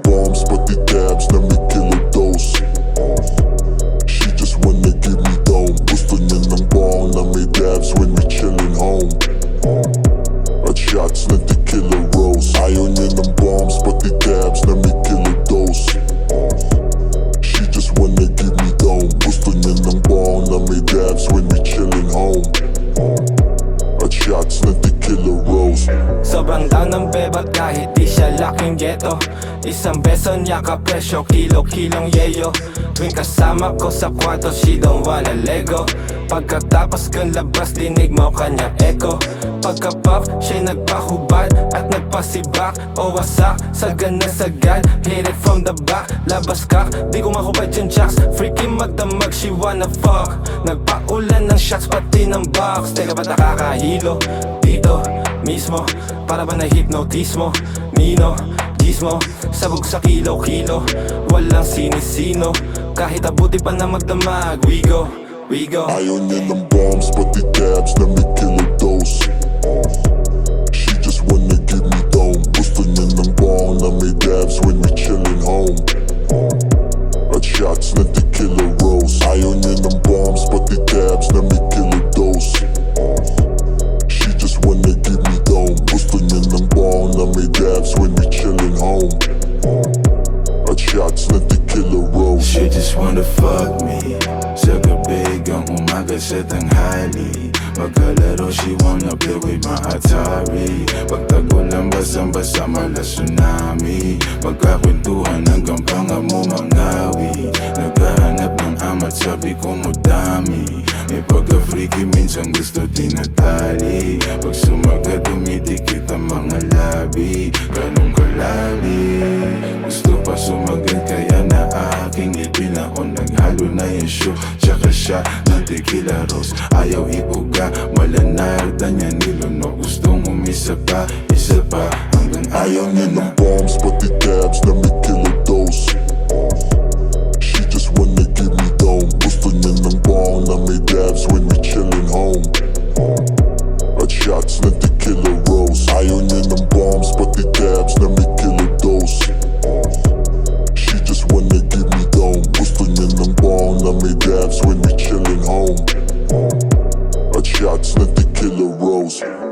Bombs, but the dabs, them the killer dose. Forever kahit di siya laking ghetto. Isang beso niya kapresyo, kilo-kilong yeyo. Tuwing kasama ko sa kwarto, she don't wanna lego Pagkatapos kang labas, dinig mo kanyang echo. Pagka-pop, siya'y nagpahubad at nagpasibak. O wasak, sagad na sagad, hit it from the back. Labas ka, di ko mahubad yung jacks. Freaky magdamag, she wanna fuck. Nagpaulan ng shots, pati ng box. Teka ba't nakakahilo? Dito, mismo. Para ba na-hypnotismo? Nino, gismo Sabog sa kilo-kilo Walang sinisino. Kahit abuti pa na magdamag We go, we go. Ayaw niya ng bombs, pati dabs na may killer dose She just wanna fuck me. Sa gabi hanggang umaga sa tanghali Pagkalaro she wanna play with my Atari. Pagtagulan basang-basa mala tsunami. Pagkakwentuhan hanggang panga mo mangawi Naghahanap ng amat sabi ko mo dami May pagka-freaky minsan gusto tinatali Pag sumaga dumidikit ang mga labi Ganong kalalim siya Natikilaros Ayaw ibuga Wala nakita niya nilom No gustong umisa pa Isa pa. Hanggang ayaw niya na bombs pati dabs na may killer dose. She just wanna give me dome Gusto niya ng bong na may dabs When we chillin' home. At shots na tequila rose. Ayaw niya ng bombs pati dabs na may killer dose. attention.